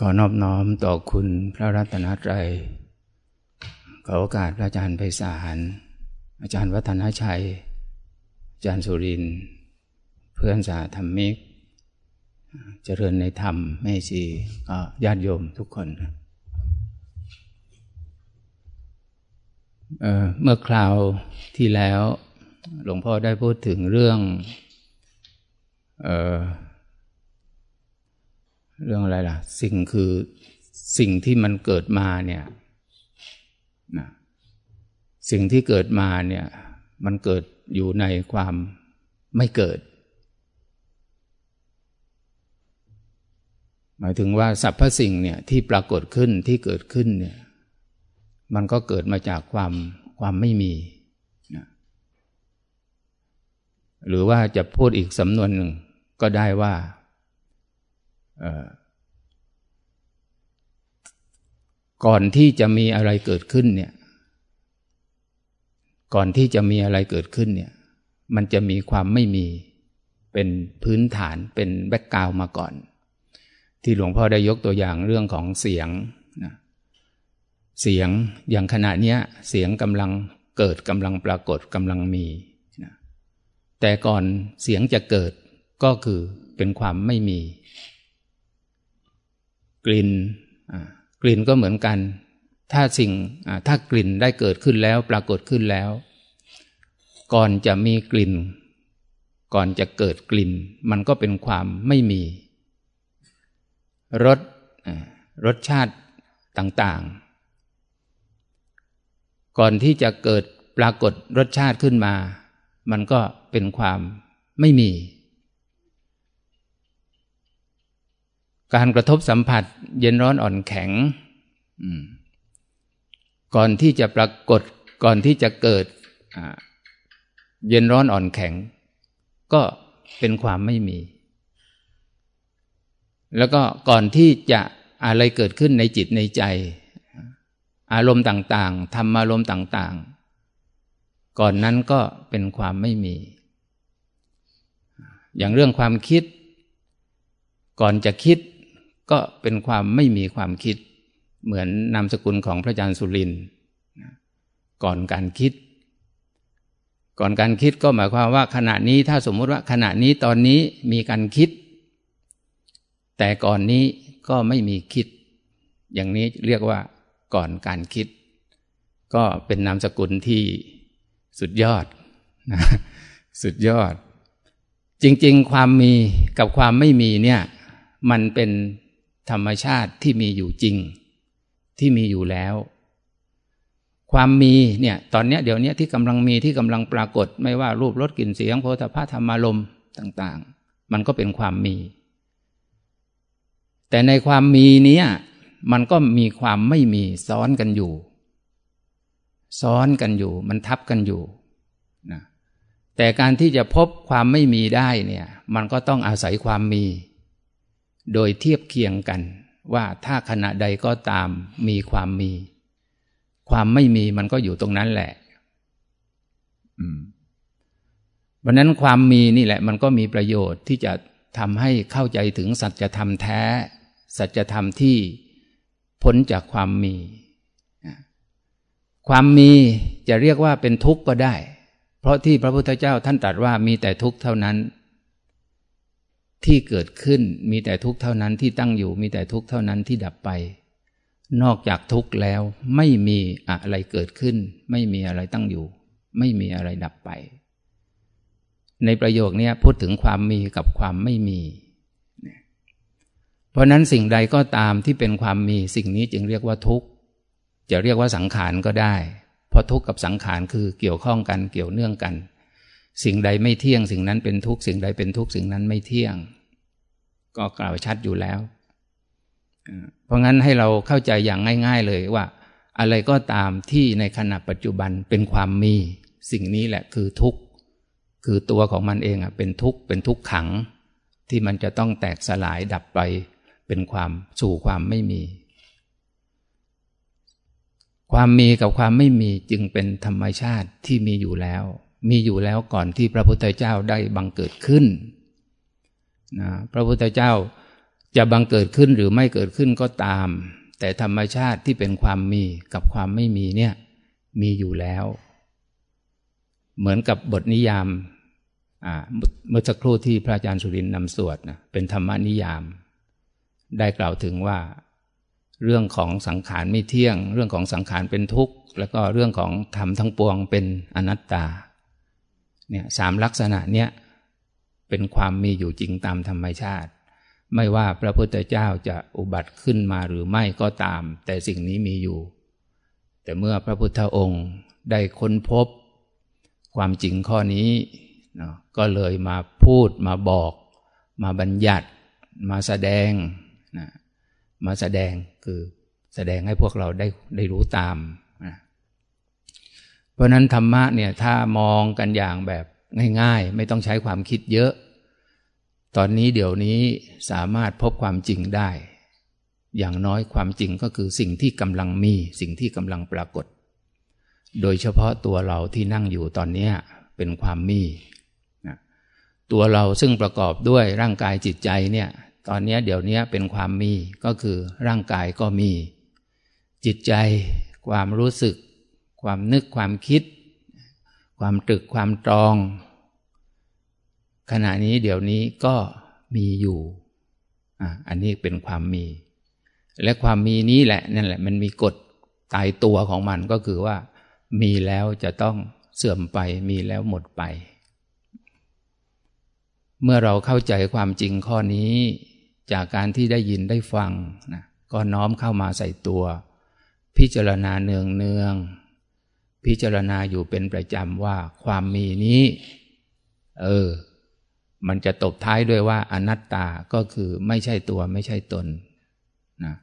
ขอนอบน้อมต่อคุณพระรัตนตรัย ขอโอกาสพระอาจารย์ไพศาล อาจารย์วัฒนชัย อาจารย์สุริน เพื่อนสาธรรมิก เจริญในธรรมแม่ชีก็ญาติโยมทุกคน เมื่อคราวที่แล้ว หลวงพ่อได้พูดถึงเรื่อง เรื่องอะไรล่ะ สิ่งคือสิ่งที่มันเกิดมาเนี่ยนะสิ่งที่เกิดมาเนี่ย มันเกิดอยู่ในความไม่เกิด หมายถึงว่าสรรพสิ่งเนี่ยที่ปรากฏขึ้นที่เกิดขึ้นเนี่ย มันก็เกิดมาจากความความไม่มีนะหรือว่าจะพูดอีกสำนวนหนึ่งก็ได้ว่า ก่อนที่จะมีอะไรเกิดขึ้นเนี่ย ก่อนที่จะมีอะไรเกิดขึ้นเนี่ย มันจะมีความไม่มีเป็นพื้นฐานเป็นแบ็กกราวมาก่อน ที่หลวงพ่อได้ยกตัวอย่างเรื่องของเสียงนะเสียงอย่างขณะนี้ย เสียงกำลังเกิดกำลังปรากฏกำลังมีนะแต่ก่อนเสียงจะเกิดก็คือเป็นความไม่มี กลิ่นกลิ่นก็เหมือนกัน ถ้าสิ่งถ้ากลิ่นได้เกิดขึ้นแล้วปรากฏขึ้นแล้ว ก่อนจะมีกลิ่น ก่อนจะเกิดกลิ่น มันก็เป็นความไม่มีรสรสชาติต่างๆ ก่อนที่จะเกิดปรากฏรสชาติขึ้นมา มันก็เป็นความไม่มี การกระทบสัมผัสเย็นร้อนอ่อนแข็งก่อนที่จะปรากฏก่อนที่จะเกิดเย็นร้อนอ่อนแข็ง ก็เป็นความไม่มี แล้วก็ก่อนที่จะอะไรเกิดขึ้นในจิตในใจ อารมณ์ต่างๆทำอารมณ์ต่าง ๆ ก่อนนั้นก็เป็นความไม่มี อย่างเรื่องความคิด ก่อนจะคิด ก็เป็นความไม่มีความคิด เหมือนนามสกุลของพระอาจารย์สุรินก่อนการคิด ก่อนการคิดก็หมายความว่าขณะนี้ถ้าสมมติว่าขณะนี้ตอนนี้มีการคิด แต่ก่อนนี้ก็ไม่มีคิด อย่างนี้เรียกว่าก่อนการคิด ก็เป็นนามสกุลที่สุดยอดนะสุดยอด จริง ๆ ความมีกับความไม่มีเนี่ย มันเป็น ธรรมชาติที่มีอยู่จริง ที่มีอยู่แล้ว ความมีเนี่ยตอนนี้เดี๋ยวนี้ที่กำลังมีที่กำลังปรากฏ ไม่ว่ารูปรสกลิ่นเสียงโพธาภาธรรมารมต่างๆ มันก็เป็นความมี แต่ในความมีนี้มันก็มีความไม่มีซ้อนกันอยู่ ซ้อนกันอยู่ มันทับกันอยู่นะแต่การที่จะพบความไม่มีได้เนี่ย มันก็ต้องอาศัยความมี โดยเทียบเคียงกัน ว่าถ้าขณะใดก็ตามมีความมี ความไม่มีมันก็อยู่ตรงนั้นแหละวันนั้นความมีนี่แหละ มันก็มีประโยชน์ที่จะทำให้เข้าใจถึงสัจธรรมแท้ สัจธรรมที่พ้นจากความมี ความมีจะเรียกว่าเป็นทุกข์ก็ได้ เพราะที่พระพุทธเจ้าท่านตรัสว่ามีแต่ทุกข์เท่านั้น ที่เกิดขึ้นมีแต่ทุกข์เท่านั้นที่ตั้งอยู่ มีแต่ทุกข์เท่านั้นที่ดับไป นอกจากทุกข์แล้วไม่มีอะไรเกิดขึ้น ไม่มีอะไรตั้งอยู่ ไม่มีอะไรดับไป ในประโยคนี้พูดถึงความมีกับความไม่มี เพราะนั้นสิ่งใดก็ตามที่เป็นความมีสิ่งนี้จึงเรียกว่าทุกข์จะเรียกว่าสังขารก็ได้ เพราะทุกข์กับสังขารคือเกี่ยวข้องกันเกี่ยวเนื่องกัน สิ่งใดไม่เที่ยง สิ่งนั้นเป็นทุกข์สิ่งใดเป็นทุกข์สิ่งนั้นไม่เที่ยง ก็กล่าวชัดอยู่แล้ว เพราะงั้นให้เราเข้าใจอย่างง่าย ๆเลยว่า อะไรก็ตามที่ในขณะปัจจุบันเป็นความมี สิ่งนี้แหละคือทุกข์ คือตัวของมันเองอะเป็นทุกข์เป็นทุกขัง ที่มันจะต้องแตกสลายดับไปเป็นความสู่ความไม่มี ความมีกับความไม่มีจึงเป็นธรรมชาติที่มีอยู่แล้ว มีอยู่แล้วก่อนที่พระพุทธเจ้าได้บังเกิดขึ้นนะพระพุทธเจ้าจะบังเกิดขึ้นหรือไม่เกิดขึ้นก็ตาม แต่ธรรมชาติที่เป็นความมีกับความไม่มีเนี่ยมีอยู่แล้ว เหมือนกับบทนิยามเมื่อสักครู่ที่พระอาจารย์สุรินนำสวดนะเป็นธรรมนิยาม ได้กล่าวถึงว่า เรื่องของสังขารไม่เที่ยง เรื่องของสังขารเป็นทุกข์ แล้วก็เรื่องของธรรมทั้งปวงเป็นอนัตตา เนี่ยสามลักษณะเนี้ยเป็นความมีอยู่จริงตามธรรมชาติ ไม่ว่าพระพุทธเจ้าจะอุบัติขึ้นมาหรือไม่ก็ตาม แต่สิ่งนี้มีอยู่ แต่เมื่อพระพุทธองค์ได้ค้นพบ ความจริงข้อนี้นะก็เลยมาพูดมาบอก มาบัญญัติมาแสดงนะมาแสดงคือแสดงให้พวกเราได้ได้รู้ตาม เพราะนั้นธรรมะเนี่ยถ้ามองกันอย่างแบบง่าย ๆ ไม่ต้องใช้ความคิดเยอะ ตอนนี้เดี๋ยวนี้สามารถพบความจริงได้ อย่างน้อยความจริงก็คือสิ่งที่กำลังมีสิ่งที่กำลังปรากฏ โดยเฉพาะตัวเราที่นั่งอยู่ตอนนี้เป็นความมีตัวเราซึ่งประกอบด้วยร่างกายจิตใจเนี่ยตอนนี้เดี๋ยวนี้เป็นความมีก็คือร่างกายก็มี จิตใจ ความรู้สึก ความนึกความคิด ความตรึกความตรอง ขณะนี้เดี๋ยวนี้ก็มีอยู่อันนี้เป็นความมี และความมีนี้แหละนั่นแหละ มันมีกฎตายตัวของมันก็คือว่า มีแล้วจะต้องเสื่อมไป มีแล้วหมดไป เมื่อเราเข้าใจความจริงข้อนี้ จากการที่ได้ยินได้ฟังนะก็น้อมเข้ามาใส่ตัว พิจารณาเนืองเนือง พิจารณาอยู่เป็นประจำว่าความมีนี้ เออ มันจะตบท้ายด้วยว่าอนัตตาก็คือไม่ใช่ตัวไม่ใช่ตนนะ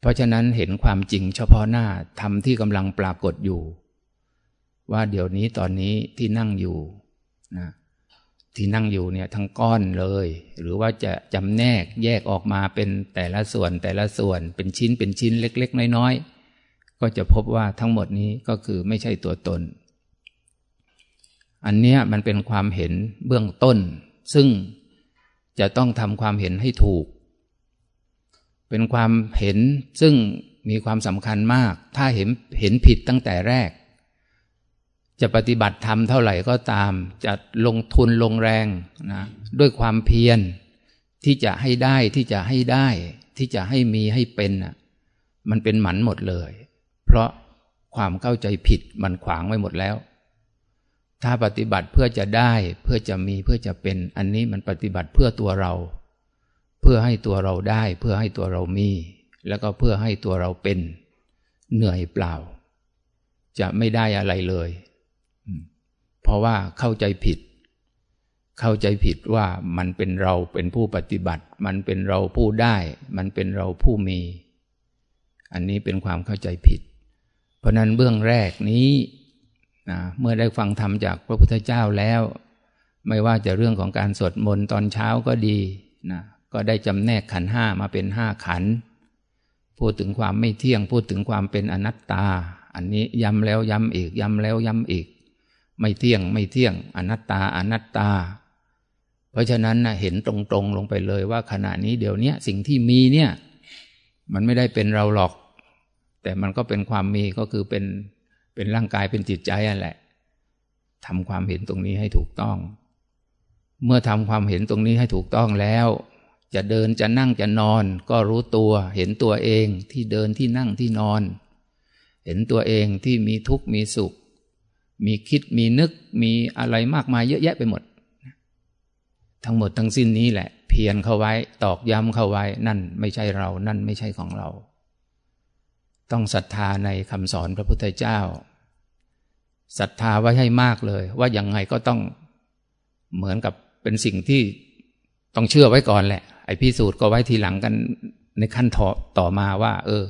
เพราะฉะนั้นเห็นความจริงเฉพาะหน้าทำที่กำลังปรากฏอยู่ ว่าเดี๋ยวนี้ตอนนี้ที่นั่งอยู่นะที่นั่งอยู่เนี่ยทั้งก้อนเลย หรือว่าจะจำแนกแยกออกมาเป็นแต่ละส่วนแต่ละส่วนเป็นชิ้นเป็นชิ้นเล็ก ๆ น้อยๆ ก็จะพบว่าทั้งหมดนี้ก็คือไม่ใช่ตัวตน อันเนี้ยมันเป็นความเห็นเบื้องต้น ซึ่งจะต้องทำความเห็นให้ถูก เป็นความเห็นซึ่งมีความสำคัญมาก ถ้าเห็นเห็นผิดตั้งแต่แรก จะปฏิบัติธรรมเท่าไหร่ก็ตาม จะลงทุนลงแรงนะด้วยความเพียรที่จะให้ได้ที่จะให้ได้ ที่จะให้มีให้เป็นอะมันเป็นหมันหมดเลย ราะความเข้าใจผิดมันขวางไว้หมดแล้ว ถ้าปฏิบัติเพื่อจะได้เพื่อจะมีเพื่อจะเป็นอันนี้มันปฏิบัติเพื่อตัวเรา เพื่อให้ตัวเราได้ เพื่อให้ตัวเรามี แล้วก็เพื่อให้ตัวเราเป็น เหนื่อยเปล่า จะไม่ได้อะไรเลย เพราะว่าเข้าใจผิด เข้าใจผิดว่ามันเป็นเราเป็นผู้ปฏิบัติ มันเป็นเราผู้ได้ มันเป็นเราผู้มี อันนี้เป็นความเข้าใจผิด ราะนั้นเบื้องแรกนี้นะเมื่อได้ฟังธรรมจากพระพุทธเจ้าแล้ว ไม่ว่าจะเรื่องของการสวดมนต์ตอนเช้าก็ดีนะก็ได้จำแนกขันห้ามาเป็นห้าขัน พูดถึงความไม่เที่ยง พูดถึงความเป็นอนัตตา อันนี้ย้ำแล้วย้ำอีกย้ำแล้วย้ำอีก ไม่เที่ยงไม่เที่ยง อนัตตาอนัตตา เพราะฉะนั้นนะเห็นตรงๆลงไปเลยว่าขณะนี้เดี๋ยวนี้สิ่งที่มีเนี่ย มันไม่ได้เป็นเราหรอก แต่มันก็เป็นความมีก็คือเป็นเป็นร่างกายเป็นจิตใจนั่นแหละทำความเห็นตรงนี้ให้ถูกต้อง เมื่อทำความเห็นตรงนี้ให้ถูกต้องแล้ว จะเดินจะนั่งจะนอน ก็รู้ตัวเห็นตัวเองที่เดินที่นั่งที่นอน เห็นตัวเองที่มีทุกข์มีสุข มีคิดมีนึกมีอะไรมากมายเยอะแยะไปหมด ทั้งหมดทั้งสิ้นนี้แหละ เพียรเข้าไว้ตอกย้ำเข้าไว้นั่นไม่ใช่เรา นั่นไม่ใช่ของเรา ต้องศรัทธาในคำสอนพระพุทธเจ้าศรัทธาไว้ให้มากเลย ว่ายังไงก็ต้องเหมือนกับเป็นสิ่งที่ต้องเชื่อไว้ก่อนแหละ ไอ้พิสูจน์ก็ไว้ทีหลังกันในขั้นต่อต่อมาว่า เออ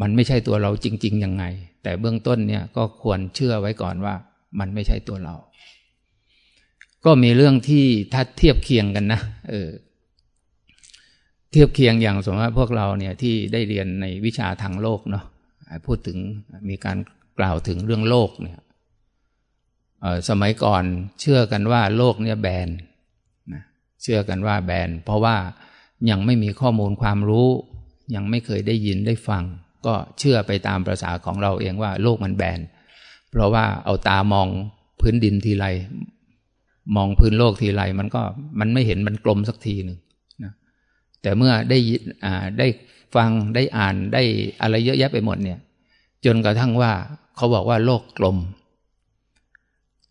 มันไม่ใช่ตัวเราจริง ๆ ยังไง แต่เบื้องต้นเนี่ยก็ควรเชื่อไว้ก่อนว่า มันไม่ใช่ตัวเรา ก็มีเรื่องที่ถ้าเทียบเคียงกันนะเออ เทียบเคียงอย่างสมมติว่าพวกเราเนี่ยที่ได้เรียนในวิชาทางโลกเนาะพูดถึงมีการกล่าวถึงเรื่องโลกเนี่ยสมัยก่อนเชื่อกันว่าโลกเนี่ยแบนนะเชื่อกันว่าแบนเพราะว่ายังไม่มีข้อมูลความรู้ ยังไม่เคยได้ยินได้ฟัง ก็เชื่อไปตามประษาของเราเองว่าโลกมันแบนเพราะว่าเอาตามองพื้นดินทีไรมองพื้นโลกทีไรมันก็มันไม่เห็นมันกลมสักทีหนึ่ง แต่เมื่อได้ได้ฟังได้อ่านได้อะไรเยอะแยะไปหมดเนี่ย จนกระทั่งว่าเขาบอกว่าโลกกลม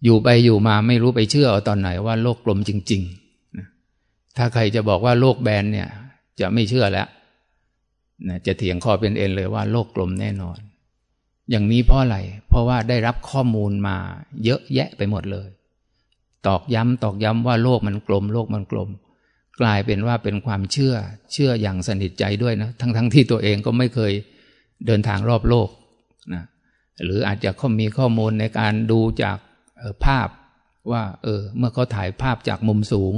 อยู่ไปอยู่มาไม่รู้ไปเชื่อตอนไหนว่าโลกกลมจริงๆถ้าใครจะบอกว่าโลกแบนเนี่ย จะไม่เชื่อแล้วนะจะเถียงคอเป็นเอ็นเลยว่าโลกกลมแน่นอน อย่างนี้เพราะอะไร เพราะว่าได้รับข้อมูลมาเยอะแยะไปหมดเลย ตอกย้ำตอกย้ำว่าโลกมันกลม โลกมันกลม กลายเป็นว่าเป็นความเชื่อเชื่ออย่างสนิทใจด้วยนะทั้งทั้งที่ตัวเองก็ไม่เคยเดินทางรอบโลกนะหรืออาจจะเขามีข้อมูลในการดูจากภาพว่าเออเมื่อเขาถ่ายภาพจากมุมสูง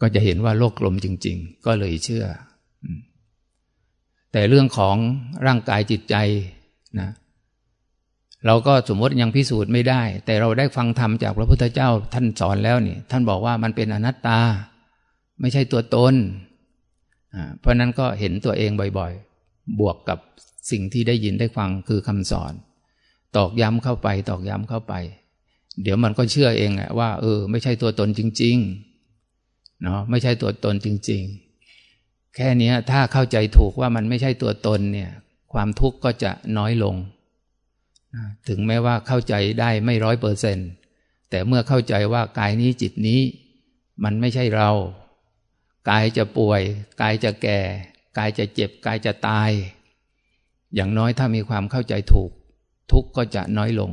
ก็จะเห็นว่าโลกกลมจริง ๆ ก็เลยเชื่อ แต่เรื่องของร่างกายจิตใจนะเราก็สมมติยังพิสูจน์ไม่ได้ แต่เราได้ฟังธรรมจากพระพุทธเจ้าท่านสอนแล้วนี่ท่านบอกว่ามันเป็นอนัตตา ไม่ใช่ตัวตนเพราะนั้นก็เห็นตัวเองบ่อยๆ บวกกับสิ่งที่ได้ยินได้ฟังคือคำสอน ตอกย้ำเข้าไป ตอกย้ำเข้าไป เดี๋ยวมันก็เชื่อเองว่า เออ ไม่ใช่ตัวตนจริงๆเนาะไม่ใช่ตัวตนจริง ๆ แค่นี้ถ้าเข้าใจถูกว่ามันไม่ใช่ตัวตนเนี่ย ความทุกข์ก็จะน้อยลง ถึงแม้ว่าเข้าใจได้ไม่ร้อยเปอร์เซนต์แต่เมื่อเข้าใจว่ากายนี้จิตนี้ มันไม่ใช่เรา กายจะป่วย กายจะแก่ กายจะเจ็บ กายจะตาย อย่างน้อยถ้ามีความเข้าใจถูก ทุกก็จะน้อยลง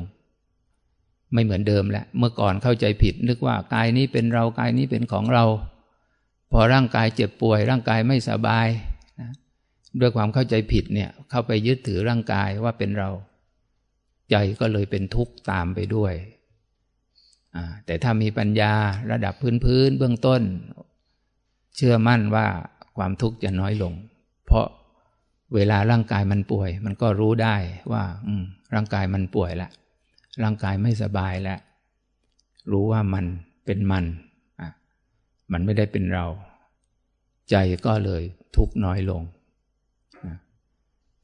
ไม่เหมือนเดิมแล้วเมื่อก่อนเข้าใจผิด นึกว่ากายนี้เป็นเรากายนี้เป็นของเรา พอร่างกายเจ็บป่วย ร่างกายไม่สบายนะด้วยความเข้าใจผิดเนี่ยเข้าไปยึดถือร่างกายว่าเป็นเรา ใจก็เลยเป็นทุกข์ตามไปด้วยแต่ถ้ามีปัญญาระดับพื้นพื้นเบื้องต้น เชื่อมั่นว่าความทุกข์จะน้อยลง เพราะเวลาร่างกายมันป่วย มันก็รู้ได้ว่าอืมร่างกายมันป่วยแล้วร่างกายไม่สบายแล้วรู้ว่ามันเป็นมันอะมันไม่ได้เป็นเรา ใจก็เลยทุกน้อยลง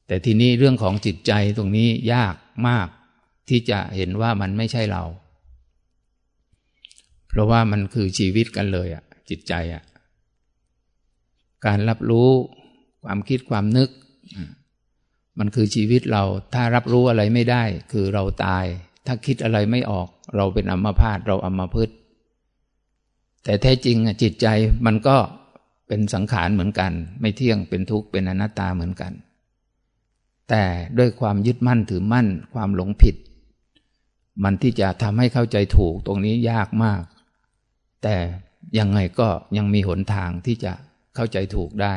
แต่ทีนี้เรื่องของจิตใจตรงนี้ยากมากที่จะเห็นว่ามันไม่ใช่เรา เพราะว่ามันคือชีวิตกันเลยอะจิตใจอะ การรับรู้ความคิดความนึก มันคือชีวิตเราถ้ารับรู้อะไรไม่ได้ คือเราตาย ถ้าคิดอะไรไม่ออก เราเป็นอัมพาตเราอัมพฤกษ์แต่แท้จริงจิตใจมันก็เป็นสังขารเหมือนกัน ไม่เที่ยงเป็นทุกข์เป็นอนัตตาเหมือนกัน แต่ด้วยความยึดมั่นถือมั่นความหลงผิด มันที่จะทำให้เข้าใจถูกตรงนี้ยากมาก แต่ยังไงก็ยังมีหนทางที่จะ เข้าใจถูกได้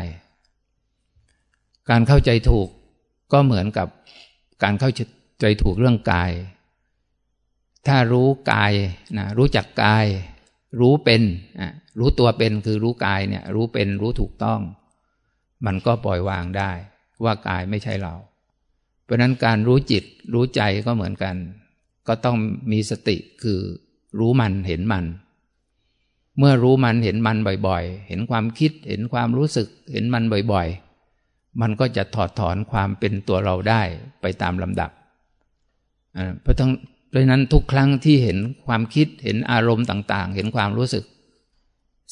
การเข้าใจถูกก็เหมือนกับการเข้าใจถูกเรื่องกาย ถ้ารู้กายนะรู้จักกาย รู้เป็นรู้ตัวเป็นคือรู้กายเนี่ย รู้เป็นรู้ถูกต้อง มันก็ปล่อยวางได้ ว่ากายไม่ใช่เรา เพราะนั้นการรู้จิตรู้ใจก็เหมือนกัน ก็ต้องมีสติคือรู้มันเห็นมัน เมื่อรู้มันเห็นมันบ่อยๆ เห็นความคิดเห็นความรู้สึก เห็นมันบ่อยๆ มันก็จะถอดถอนความเป็นตัวเราได้ไปตามลำดับเพราะทั้งเพราะนั้นทุกครั้งที่เห็นความคิดเห็นอารมณ์ต่างๆ เห็นความรู้สึก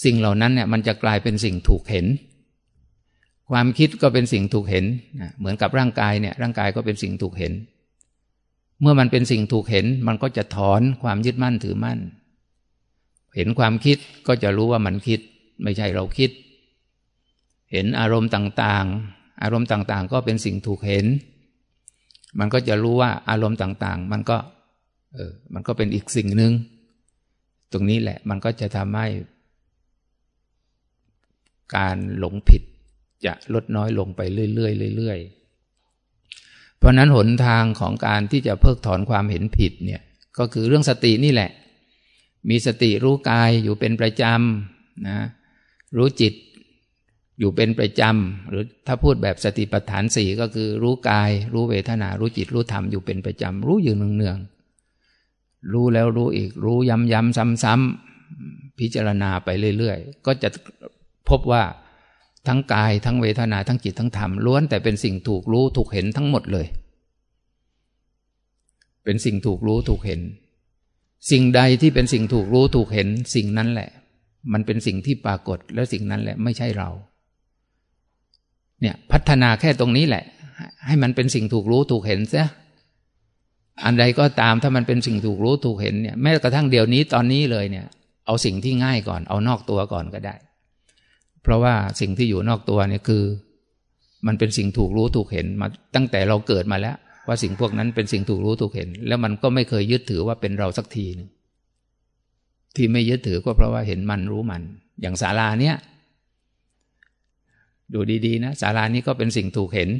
สิ่งเหล่านั้นเนี่ยมันจะกลายเป็นสิ่งถูกเห็น ความคิดก็เป็นสิ่งถูกเห็นเหมือนกับร่างกายเนี่ยร่างกายก็เป็นสิ่งถูกเห็น เมื่อมันเป็นสิ่งถูกเห็น มันก็จะถอนความยึดมั่นถือมั่น เห็นความคิดก็จะรู้ว่ามันคิด ไม่ใช่เราคิด เห็นอารมณ์ต่างๆ อารมณ์ต่างๆ ก็เป็นสิ่งถูกเห็น มันก็จะรู้ว่าอารมณ์ต่างๆ มันก็เออมันก็เป็นอีกสิ่งหนึ่งตรงนี้แหละมันก็จะทำให้ การหลงผิดจะลดน้อยลงไปเรื่อยๆเรื่อยๆเพราะนั้นหนทางของการที่จะเพิกถอนความเห็นผิดเนี่ยก็คือเรื่องสตินี่แหละ มีสติรู้กายอยู่เป็นประจำนะรู้จิตอยู่เป็นประจำหรือถ้าพูดแบบสติปัฏฐานสี่ก็คือ รู้กาย รู้เวทนา รู้จิตรู้ธรรมอยู่เป็นประจำรู้อยู่เนืองๆรู้แล้วรู้อีก รู้ย้ำๆซ้ำๆพิจารณาไปเรื่อยๆ ก็จะพบว่าทั้งกายทั้งเวทนาทั้งจิตทั้งธรรมล้วนแต่เป็นสิ่งถูกรู้ถูกเห็นทั้งหมดเลย เป็นสิ่งถูกรู้ถูกเห็น สิ่งใดที่เป็นสิ่งถูกรู้ถูกเห็นสิ่งนั้นแหละ มันเป็นสิ่งที่ปรากฏและสิ่งนั้นแหละไม่ใช่เรา เนี่ยพัฒนาแค่ตรงนี้แหละ ให้มันเป็นสิ่งถูกรู้ถูกเห็นซะอันใดก็ตามถ้ามันเป็นสิ่งถูกรู้ถูกเห็นเนี่ยแม้กระทั่งเดี๋ยวนี้ตอนนี้เลยเนี่ย เอาสิ่งที่ง่ายก่อน เอานอกตัวก่อนก็ได้ เพราะว่าสิ่งที่อยู่นอกตัวเนี่ยคือ มันเป็นสิ่งถูกรู้ถูกเห็นมาตั้งแต่เราเกิดมาแล้ว ว่าสิ่งพวกนั้นเป็นสิ่งถูกรู้ถูกเห็น แล้วมันก็ไม่เคยยึดถือว่าเป็นเราสักทีนึงที่ไม่ยึดถือก็เพราะว่าเห็นมันรู้มัน อย่างศาลาเนี่ยดูดีๆนะศาลานี้ก็เป็นสิ่งถูกเห็น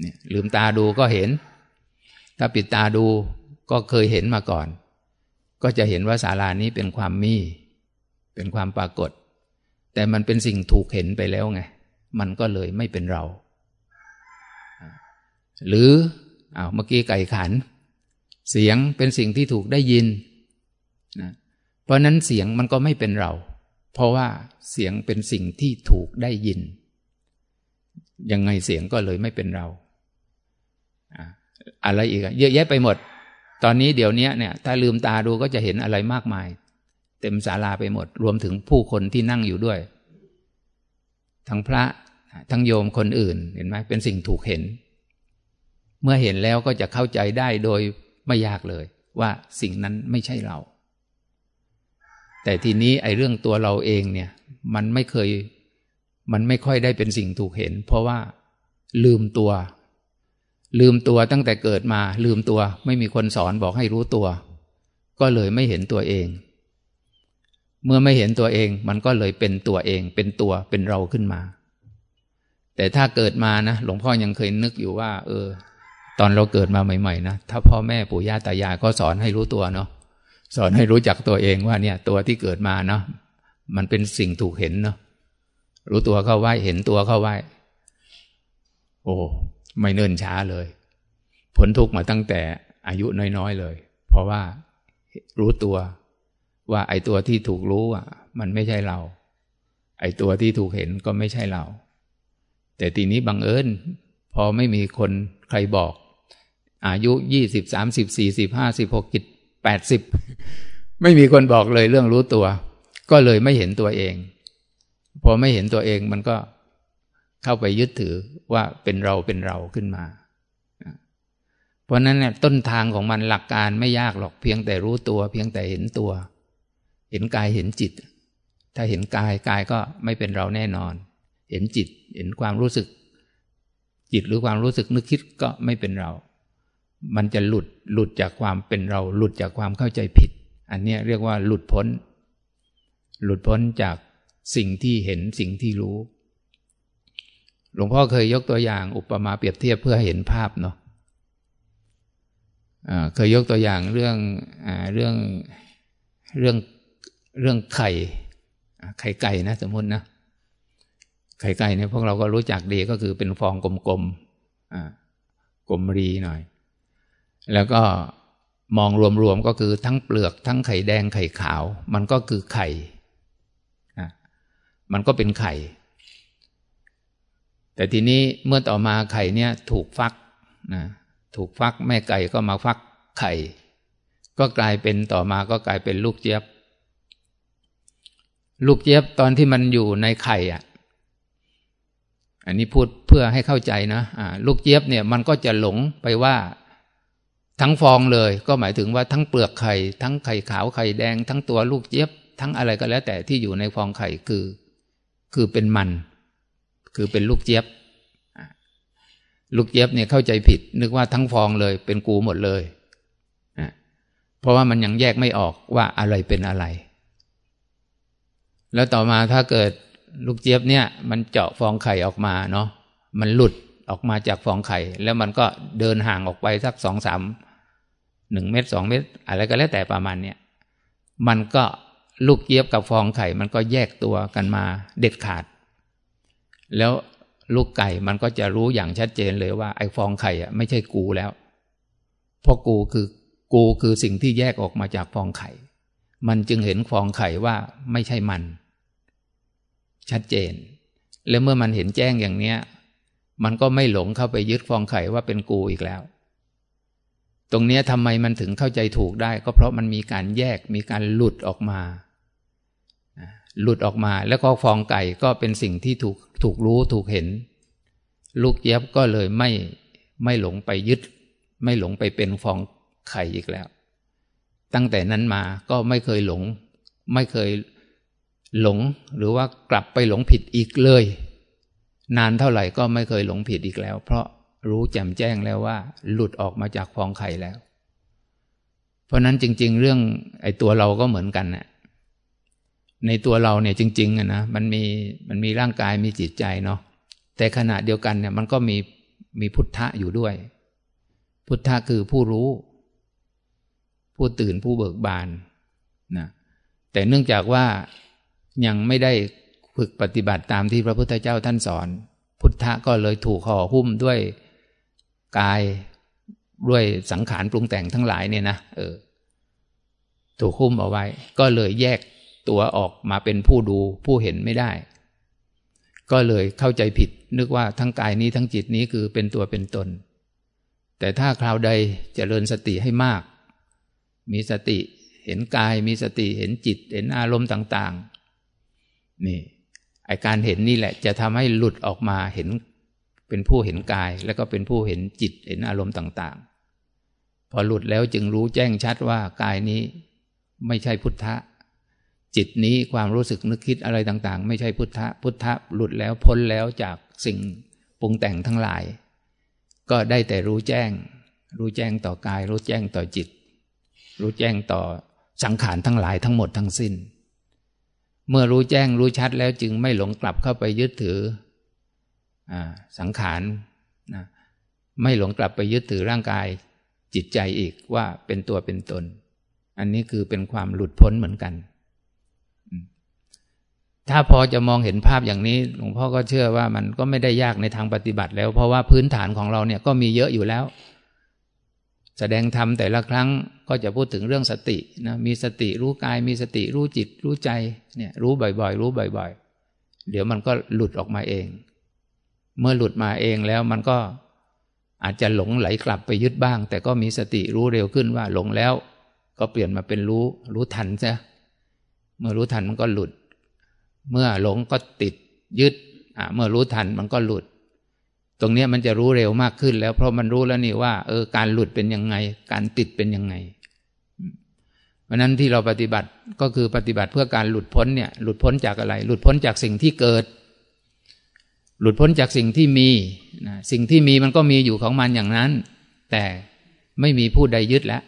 เนี่ยลืมตาดูก็เห็น ถ้าปิดตาดูก็เคยเห็นมาก่อน ก็จะเห็นว่าศาลานี้เป็นความมี เป็นความปรากฏ แต่มันเป็นสิ่งถูกเห็นไปแล้วไง มันก็เลยไม่เป็นเรา หรือ อ้าวเมื่อกี้ไก่ขัน เสียงเป็นสิ่งที่ถูกได้ยินนะเพราะนั้นเสียงมันก็ไม่เป็นเรา เพราะว่าเสียงเป็นสิ่งที่ถูกได้ยิน ยังไงเสียงก็เลยไม่เป็นเราอะไรอีกเยอะแยะไปหมด ตอนนี้เดี๋ยวนี้เนี่ย ถ้าลืมตาดูก็จะเห็นอะไรมากมาย เต็มศาลาไปหมด รวมถึงผู้คนที่นั่งอยู่ด้วย ทั้งพระทั้งโยมคนอื่น เห็นไหมเป็นสิ่งถูกเห็น เมื่อเห็นแล้วก็จะเข้าใจได้โดยไม่ยากเลย ว่าสิ่งนั้นไม่ใช่เรา แต่ทีนี้ไอ้เรื่องตัวเราเองเนี่ย มันไม่เคย มันไม่ค่อยได้เป็นสิ่งถูกเห็น เพราะว่าลืมตัว ลืมตัวตั้งแต่เกิดมา ลืมตัว ไม่มีคนสอนบอกให้รู้ตัว ก็เลยไม่เห็นตัวเอง เมื่อไม่เห็นตัวเอง มันก็เลยเป็นตัวเอง เป็นตัวเป็นเราขึ้นมาแต่ถ้าเกิดมานะ หลวงพ่อยังเคยนึกอยู่ว่า เออ ตอนเราเกิดมาใหม่ๆนะถ้าพ่อแม่ปู่ย่าตายายก็สอนให้รู้ตัวเนาะสอนให้รู้จักตัวเองว่าเนี่ย ตัวที่เกิดมาเนาะมันเป็นสิ่งถูกเห็นเนาะรู้ตัวเข้าไหวเห็นตัวเข้าไหวโอ้ไม่เนิ่นช้าเลยพ้นทุกข์มาตั้งแต่อายุน้อยๆเลย เพราะว่ารู้ตัวว่าไอ้ตัวที่ถูกรู้อะ มันไม่ใช่เรา ไอ้ตัวที่ถูกเห็นก็ไม่ใช่เรา แต่ทีนี้บังเอิญพอไม่มีคนใครบอก อายุยี่สิบสามสิบสี่สิบห้าสิบหกจิตแปดสิบไม่มีคนบอกเลยเรื่องรู้ตัว ก็เลยไม่เห็นตัวเอง พอไม่เห็นตัวเองมันก็เข้าไปยึดถือว่าเป็นเราเป็นเราขึ้นมา เพราะนั้นเนี่ยต้นทางของมันหลักการไม่ยากหรอกเพียงแต่รู้ตัว เพียงแต่เห็นตัว เห็นกายเห็นจิต ถ้าเห็นกายกายก็ไม่เป็นเราแน่นอน เห็นจิตเห็นความรู้สึก จิตหรือความรู้สึกนึกคิดก็ไม่เป็นเรา มันจะหลุดหลุดจากความเป็นเรา หลุดจากความเข้าใจผิด อันนี้เรียกว่าหลุดพ้น หลุดพ้นจากสิ่งที่เห็นสิ่งที่รู้ หลวงพ่อเคยยกตัวอย่างอุปมาเปรียบเทียบเพื่อเห็นภาพเนาะเคยยกตัวอย่างเรื่องอเรื่องเรื่องเรื่องไข่ไข่ไก่นะสมมตินะไข่ไก่เนี่ยพวกเราก็รู้จักดีก็คือเป็นฟองกลมๆกลมรีหน่อย แล้วก็มองรวมๆก็คือทั้งเปลือกทั้งไข่แดงไข่ขาว มันก็คือไข่มันก็เป็นไข่ แต่ทีนี้เมื่อต่อมาไข่เนี่ยถูกฟักนะถูกฟักแม่ไก่ก็มาฟักไข่ ก็กลายเป็นต่อมาก็กลายเป็นลูกเจี๊ยบ ลูกเจี๊ยบตอนที่มันอยู่ในไข่อะ อันนี้พูดเพื่อให้เข้าใจนะอ่าลูกเจี๊ยบเนี่ยมันก็จะหลงไปว่า ทั้งฟองเลย ก็หมายถึงว่าทั้งเปลือกไข่ ทั้งไข่ขาวไข่แดง ทั้งตัวลูกเจี๊ยบ ทั้งอะไรก็แล้ว แต่ที่อยู่ในฟองไข่คือ คือเป็นมัน คือเป็นลูกเจี๊ยบ ลูกเจี๊ยบเนี่ยเข้าใจผิด นึกว่าทั้งฟองเลยเป็นกูหมดเลยเพราะว่ามันยังแยกไม่ออกว่าอะไรเป็นอะไร แล้วต่อมาถ้าเกิดลูกเจี๊ยบเนี่ย มันเจาะฟองไข่ออกมาเนาะมันหลุด ออกมาจากฟองไข่ แล้วมันก็เดินห่างออกไปสักสองสามหนึ่งเมตรสองเมตร อะไรก็แล้วแต่ประมาณเนี้ยมันก็ลูกเจี๊ยบกับฟองไข่ มันก็แยกตัวกันมาเด็ดขาด แล้วลูกไก่มันก็จะรู้อย่างชัดเจนเลยว่าไอ้ฟองไข่อะไม่ใช่กูแล้ว เพราะกูคือกูคือสิ่งที่แยกออกมาจากฟองไข่ มันจึงเห็นฟองไข่ว่าไม่ใช่มัน ชัดเจน แล้วเมื่อมันเห็นแจ้งอย่างเนี้ย มันก็ไม่หลงเข้าไปยึดฟองไข่ว่าเป็นกูอีกแล้ว ตรงนี้ทำไมมันถึงเข้าใจถูกได้ ก็เพราะมันมีการแยกมีการหลุดออกมาหลุดออกมาแล้วก็ฟองไก่ก็เป็นสิ่งที่ถูกถูกรู้ถูกเห็น ลูกเย็บก็เลยไม่ไม่หลงไปยึด ไม่หลงไปเป็นฟองไข่อีกแล้ว ตั้งแต่นั้นมาก็ไม่เคยหลง ไม่เคยหลงหรือว่ากลับไปหลงผิดอีกเลย นานเท่าไหร่ก็ไม่เคยหลงผิดอีกแล้ว เพราะรู้แจ่มแจ้งแล้วว่า หลุดออกมาจากฟองไข่แล้ว เพราะนั้นจริง ๆ เรื่องไอ้ตัวเราก็เหมือนกันนะในตัวเราเนี่ยจริงๆอะนะมันมีมันมีร่างกายมีจิตใจเนาะแต่ขณะเดียวกันเนี่ยมันก็มีมีพุทธะอยู่ด้วย พุทธะคือผู้รู้ ผู้ตื่นผู้เบิกบานนะแต่เนื่องจากว่ายังไม่ได้ ฝึกปฏิบัติตามที่พระพุทธเจ้าท่านสอน พุทธะก็เลยถูกห่อหุ้มด้วยกายด้วยสังขารปรุงแต่งทั้งหลายเนี่ยนะเออถูกหุ้มเอาไว้ ก็เลยแยกตัวออกมาเป็นผู้ดูผู้เห็นไม่ได้ ก็เลยเข้าใจผิด นึกว่าทั้งกายนี้ทั้งจิตนี้คือเป็นตัวเป็นตน แต่ถ้าคราวใดจเจริญสติให้มาก มีสติเห็นกายมีสติเห็นจิตเห็นอารมณ์ต่าง ๆ นี่ ไอการเห็นนี่แหละ จะทำให้หลุดออกมาเห็นเป็นผู้เห็นกาย แล้วก็เป็นผู้เห็นจิตเห็นอารมณ์ต่าง ๆ พอหลุดแล้วจึงรู้แจ้งชัดว่ากายนี้ไม่ใช่พุทธะ จิตนี้ความรู้สึกนึกคิดอะไรต่าง ๆ ไม่ใช่พุทธะ พุทธะหลุดแล้วพ้นแล้วจากสิ่งปรุงแต่งทั้งหลาย ก็ได้แต่รู้แจ้ง รู้แจ้งต่อกาย รู้แจ้งต่อจิต รู้แจ้งต่อสังขารทั้งหลายทั้งหมดทั้งสิ้น เมื่อรู้แจ้งรู้ชัดแล้วจึงไม่หลงกลับเข้าไปยึดถืออสังขารนะไม่หลงกลับไปยึดถือร่างกายจิตใจอีกว่าเป็นตัวเป็นตน อันนี้คือเป็นความหลุดพ้นเหมือนกัน ถ้าพอจะมองเห็นภาพอย่างนี้หลวงพ่อก็เชื่อว่ามันก็ไม่ได้ยากในทางปฏิบัติแล้ว เพราะว่าพื้นฐานของเราเนี่ยก็มีเยอะอยู่แล้ว แสดงธรรมแต่ละครั้งก็จะพูดถึงเรื่องสตินะมีสติรู้กาย มีสติรู้จิต รู้ใจเนี่ยรู้บ่อยๆ รู้บ่อย ๆ เดี๋ยวมันก็หลุดออกมาเอง เมื่อหลุดมาเองแล้วมันก็อาจจะหลงไหลกลับไปยึดบ้าง แต่ก็มีสติรู้เร็วขึ้นว่าหลงแล้ว ก็เปลี่ยนมาเป็นรู้รู้ทันซะเมื่อรู้ทันมันก็หลุด เมื่อหลงก็ติดยึดเมื่อรู้ทันมันก็หลุด ตรงนี้มันจะรู้เร็วมากขึ้นแล้ว เพราะมันรู้แล้วนี่ว่า เออ การหลุดเป็นยังไง การติดเป็นยังไงเพราะนั้นที่เราปฏิบัติก็คือปฏิบัติเพื่อการหลุดพ้นเนี่ย หลุดพ้นจากอะไร หลุดพ้นจากสิ่งที่เกิด หลุดพ้นจากสิ่งที่มีนะสิ่งที่มีมันก็มีอยู่ของมันอย่างนั้น แต่ไม่มีผู้ใดยึดแล้ว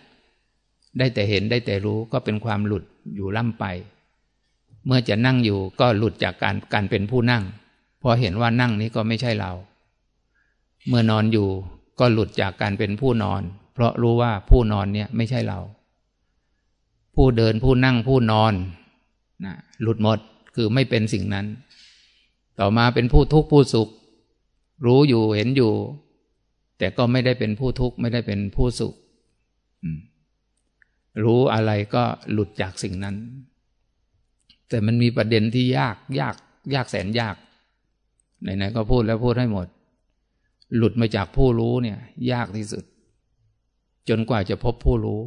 ได้แต่เห็นได้แต่รู้ก็เป็นความหลุดอยู่ล่ำไป เมื่อจะนั่งอยู่ก็หลุดจากการการเป็นผู้นั่งพราะเห็นว่านั่งนี้ก็ไม่ใช่เรา เมื่อนอนอยู่ก็หลุดจากการเป็นผู้นอน เพราะรู้ว่าผู้นอนเนี่ยไม่ใช่เรา ผู้เดินผู้นั่งผู้นอนนะหลุดหมดคือไม่เป็นสิ่งนั้น ต่อมาเป็นผู้ทุกข์ผู้สุข รู้อยู่เห็นอยู่ แต่ก็ไม่ได้เป็นผู้ทุกข์ไม่ได้เป็นผู้สุข รู้อะไรก็หลุดจากสิ่งนั้น แต่มันมีประเด็นที่ยากยากยากแสนยากไหนๆก็พูดแล้วพูดให้หมด หลุดมาจากผู้รู้เนี่ย ยากที่สุด จนกว่าจะพบผู้รู้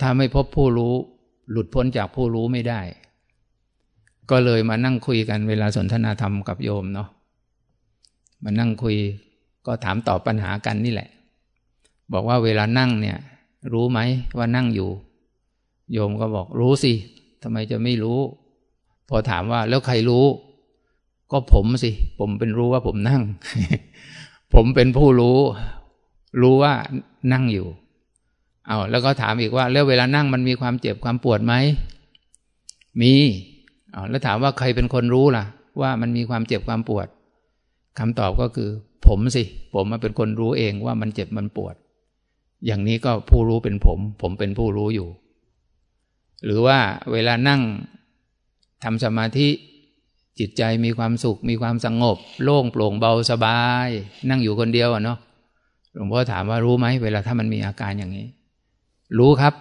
ถ้าไม่พบผู้รู้ หลุดพ้นจากผู้รู้ไม่ได้ ก็เลยมานั่งคุยกันเวลาสนทนาธรรมกับโยมเนาะมานั่งคุยก็ถามตอบปัญหากันนี่แหละ บอกว่าเวลานั่งเนี่ย รู้ไหมว่านั่งอยู่ โยมก็บอกรู้สิทำไมจะไม่รู้ พอถามว่าแล้วใครรู้ ก็ผมสิ ผมเป็นรู้ว่าผมนั่ง ผมเป็นผู้รู้ รู้ว่านั่งอยู่ เอาแล้วก็ถามอีกว่า แล้วเวลานั่งมันมีความเจ็บความปวดไหม มีเอาแล้วถามว่าใครเป็นคนรู้ล่ะ ว่ามันมีความเจ็บความปวดคำตอบก็คือ ผมสิ ผมมาเป็นคนรู้เองว่ามันเจ็บมันปวด อย่างนี้ก็ผู้รู้เป็นผม ผมเป็นผู้รู้อยู่ หรือว่าเวลานั่งทำสมาธิ จิตใจมีความสุข มีความสงบ โล่งโปร่งเบาสบาย นั่งอยู่คนเดียวอะเนาะหลวงพ่อถามว่ารู้ไหมเวลาถ้ามันมีอาการอย่างนี้ รู้ครับ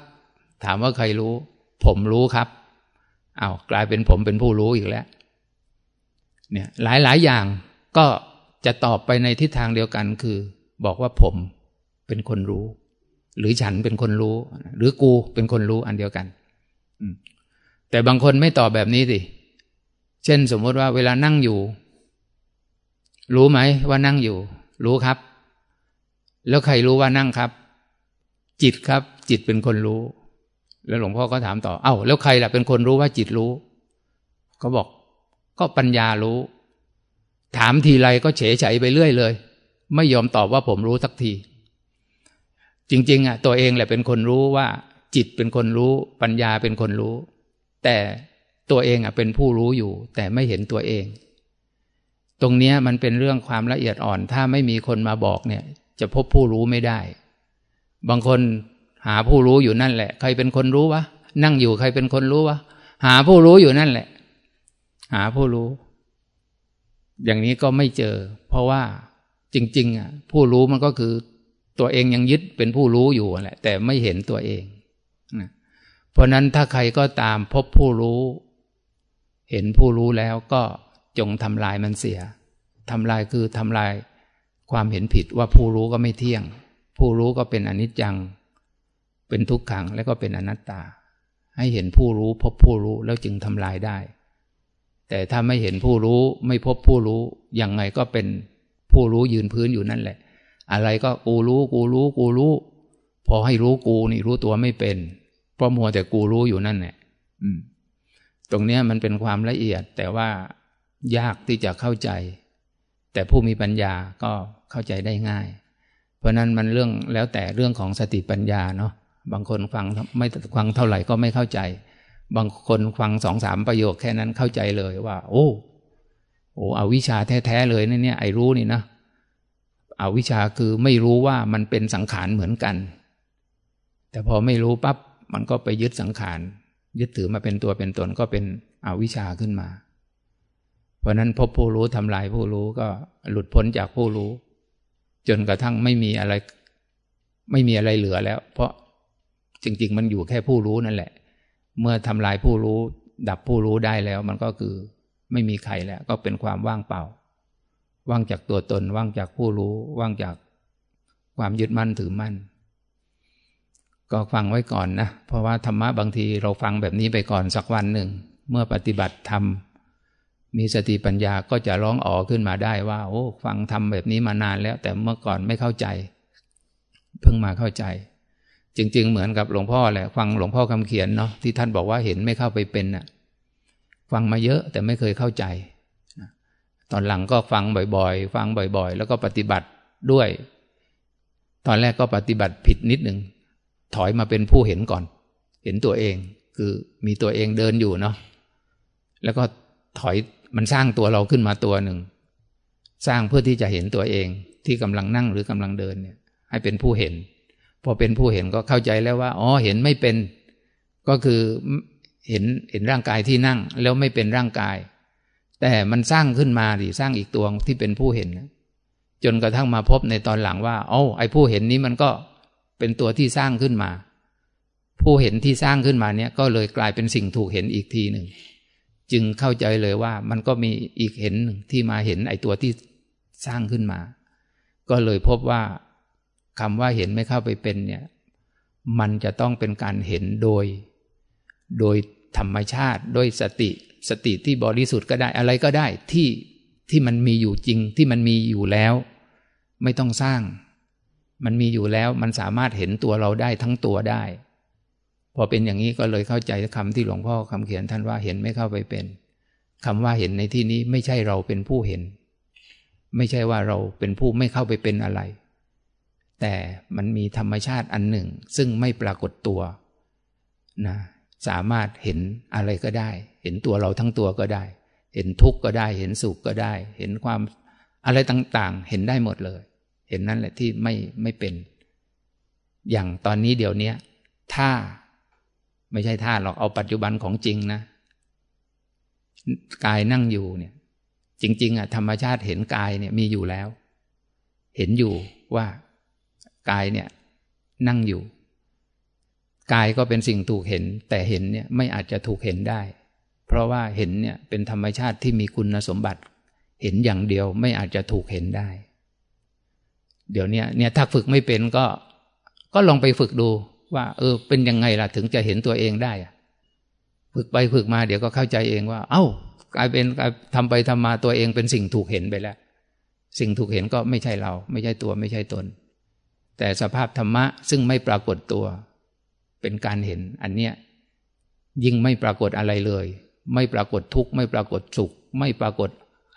ถามว่าใครรู้ ผมรู้ครับอา้าวกลายเป็นผมเป็นผู้รู้อีกแล้ว เนี่ยหลายหลายอย่างก็จะตอบไปในทิศทางเดียวกันคือ บอกว่าผมเป็นคนรู้ หรือฉันเป็นคนรู้ หรือกูเป็นคนรู้อันเดียวกันแต่บางคนไม่ตอบแบบนี้สิ เช่นสมมติว่าเวลานั่งอยู่ รู้ไหมว่านั่งอยู่ รู้ครับ แล้วใครรู้ว่านั่งครับ จิตครับ จิตเป็นคนรู้ แล้วหลวงพ่อก็ถามต่อ เอา้า แล้วใครล่ะเป็นคนรู้ว่าจิตรู้เขาบอก ก็ปัญญารู้ ถามทีไรก็เฉยเฉยไปเรื่อยเลย ไม่ยอมตอบว่าผมรู้สักที จริง ๆอะตัวเองแหละเป็นคนรู้ว่า จิตเป็นคนรู้ ปัญญาเป็นคนรู้ แต่ ตัวเองอะเป็นผู้รู้อยู่ แต่ไม่เห็นตัวเอง ตรงนี้มันเป็นเรื่องความละเอียดอ่อน ถ้าไม่มีคนมาบอกเนี่ย จะพบผู้รู้ไม่ได้ บางคนหาผู้รู้อยู่นั่นแหละ ใครเป็นคนรู้วะนั่งอยู่ใครเป็นคนรู้วะหาผู้รู้อยู่นั่นแหละ หาผู้รู้ อย่างนี้ก็ไม่เจอ เพราะว่าจริง ๆ อะ ผู้รู้มันก็คือตัวเองยังยึดเป็นผู้รู้อยู่แหละ แต่ไม่เห็นตัวเองนะเพราะนั้นถ้าใครก็ตามพบผู้รู้ เห็นผู้รู้แล้วก็จงทำลายมันเสียทำลายคือทำลายความเห็นผิดว่าผู้รู้ก็ไม่เที่ยง ผู้รู้ก็เป็นอนิจจัง เป็นทุกขังและก็เป็นอนัตตา ให้เห็นผู้รู้พบผู้รู้แล้วจึงทำลายได้ แต่ถ้าไม่เห็นผู้รู้ไม่พบผู้รู้ยังไงก็เป็นผู้รู้ยืนพื้นอยู่นั่นแหละ อะไรก็กูรู้กูรู้กูรู้ พอให้รู้กูนี่รู้ตัวไม่เป็นเพราะมัวแต่กูรู้อยู่นั่นแหละอืม ตรงนี้มันเป็นความละเอียดแต่ว่ายากที่จะเข้าใจ แต่ผู้มีปัญญาก็เข้าใจได้ง่าย เพราะนั้นมันเรื่องแล้วแต่เรื่องของสติปัญญาเนาะบางคนฟังไม่ฟังเท่าไหร่ก็ไม่เข้าใจ บางคนฟังสองสามประโยคแค่นั้นเข้าใจเลยว่า โอ้โอ้เอาวิชาแท้ๆเลยนเนี่ยไอ้รู้นี่นะเอาวิชาคือไม่รู้ว่ามันเป็นสังขารเหมือนกัน แต่พอไม่รู้ปั๊บมันก็ไปยึดสังขาร ยึดถือมาเป็นตัวเป็นตนก็เป็นอวิชชาขึ้นมา เพราะนั้นพบผู้รู้ทำลายผู้รู้ก็หลุดพ้นจากผู้รู้ จนกระทั่งไม่มีอะไร ไม่มีอะไรเหลือแล้ว เพราะจริง ๆ มันอยู่แค่ผู้รู้นั่นแหละ เมื่อทำลายผู้รู้ ดับผู้รู้ได้แล้ว มันก็คือไม่มีใครแล้ว ก็เป็นความว่างเปล่า ว่างจากตัวตน ว่างจากผู้รู้ ว่างจากความยึดมั่นถือมั่น ก็ฟังไว้ก่อนนะ เพราะว่าธรรมะบางทีเราฟังแบบนี้ไปก่อนสักวันหนึ่ง เมื่อปฏิบัติธรรม มีสติปัญญาก็จะร้องอ๋อขึ้นมาได้ว่า โอ้ ฟังทำแบบนี้มานานแล้ว แต่เมื่อก่อนไม่เข้าใจ เพิ่งมาเข้าใจ จริง ๆ เหมือนกับหลวงพ่อแหละ ฟังหลวงพ่อคำเขียนเนาะที่ท่านบอกว่าเห็นไม่เข้าไปเป็นน่ะ ฟังมาเยอะแต่ไม่เคยเข้าใจตอนหลังก็ฟังบ่อยๆ ฟังบ่อยๆ แล้วก็ปฏิบัติด้วย ตอนแรกก็ปฏิบัติผิดนิดหนึ่ง ถอยมาเป็นผู้เห็นก่อน เห็นตัวเอง คือมีตัวเองเดินอยู่เนาะแล้วก็ถอยมันสร้างตัวเราขึ้นมาตัวหนึ่ง สร้างเพื่อที่จะเห็นตัวเองที่กำลังนั่งหรือกำลังเดินเนี่ย ให้เป็นผู้เห็น พอเป็นผู้เห็นก็เข้าใจแล้วว่าอ๋อเห็นไม่เป็น ก็คือเห็นเห็นร่างกายที่นั่ง แล้วไม่เป็นร่างกาย แต่มันสร้างขึ้นมาดิสร้างอีกตัวที่เป็นผู้เห็น จนกระทั่งมาพบในตอนหลังว่าอ๋อไอ้ผู้เห็นนี้มันก็ เป็นตัวที่สร้างขึ้นมา ผู้เห็นที่สร้างขึ้นมาเนี่ยก็เลยกลายเป็นสิ่งถูกเห็นอีกทีหนึ่ง จึงเข้าใจเลยว่ามันก็มีอีกเห็นหนึ่งที่มาเห็นไอ้ตัวที่สร้างขึ้นมา ก็เลยพบว่าคำว่าเห็นไม่เข้าไปเป็นเนี่ย มันจะต้องเป็นการเห็นโดย โดยธรรมชาติ โดยสติสติที่บริสุทธิ์ก็ได้อะไรก็ได้ที่ที่มันมีอยู่จริงที่มันมีอยู่แล้ว ไม่ต้องสร้าง มันมีอยู่แล้วมันสามารถเห็นตัวเราได้ทั้งตัวได้ พอเป็นอย่างนี้ก็เลยเข้าใจคำที่หลวงพ่อคำเขียนท่านว่าเห็นไม่เข้าไปเป็นคำว่าเห็นในที่นี้ไม่ใช่เราเป็นผู้เห็น ไม่ใช่ว่าเราเป็นผู้ไม่เข้าไปเป็นอะไร แต่มันมีธรรมชาติอันหนึ่ง ซึ่งไม่ปรากฏตัวนะสามารถเห็นอะไรก็ได้ เห็นตัวเราทั้งตัวก็ได้ เห็นทุกข์ก็ได้ เห็นสุขก็ได้ เห็นความอะไรต่างๆ เห็นได้หมดเลย เห็นนั่นแหละที่ไม่ไม่เป็น อย่างตอนนี้เดี๋ยวนี้ถ้าไม่ใช่ท่าหรอกเอาปัจจุบันของจริงนะ กายนั่งอยู่เนี่ย จริง ๆอะธรรมชาติเห็นกายเนี่ยมีอยู่แล้ว เห็นอยู่ว่ากายเนี่ย นั่งอยู่ กายก็เป็นสิ่งถูกเห็น แต่เห็นเนี่ยไม่อาจจะถูกเห็นได้ เพราะว่าเห็นเนี่ยเป็นธรรมชาติที่มีคุณสมบัติ เห็นอย่างเดียวไม่อาจจะถูกเห็นได้ เดี๋ยวนี้เนี่ยถ้าฝึกไม่เป็นก็ ก็ลองไปฝึกดูว่า เออ เป็นยังไงล่ะถึงจะเห็นตัวเองได้ฝึกไปฝึกมาเดี๋ยวก็เข้าใจเองว่า เอา้ากลายเป็นทำไปทำมาตัวเองเป็นสิ่งถูกเห็นไปแล้ว สิ่งถูกเห็นก็ไม่ใช่เรา ไม่ใช่ตัวไม่ใช่ตน แต่สภาพธรรมะซึ่งไม่ปรากฏตัว เป็นการเห็น อันเนี้ยยิ่งไม่ปรากฏอะไรเลย ไม่ปรากฏทุกข์ไม่ปรากฏสุข ไม่ปรากฏ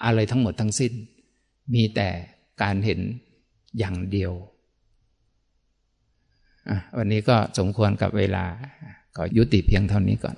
อะไรทั้งหมดทั้งสิ้น มีแต่การเห็น อย่างเดียว วันนี้ก็สมควรกับเวลา ก็ยุติเพียงเท่านี้ก่อน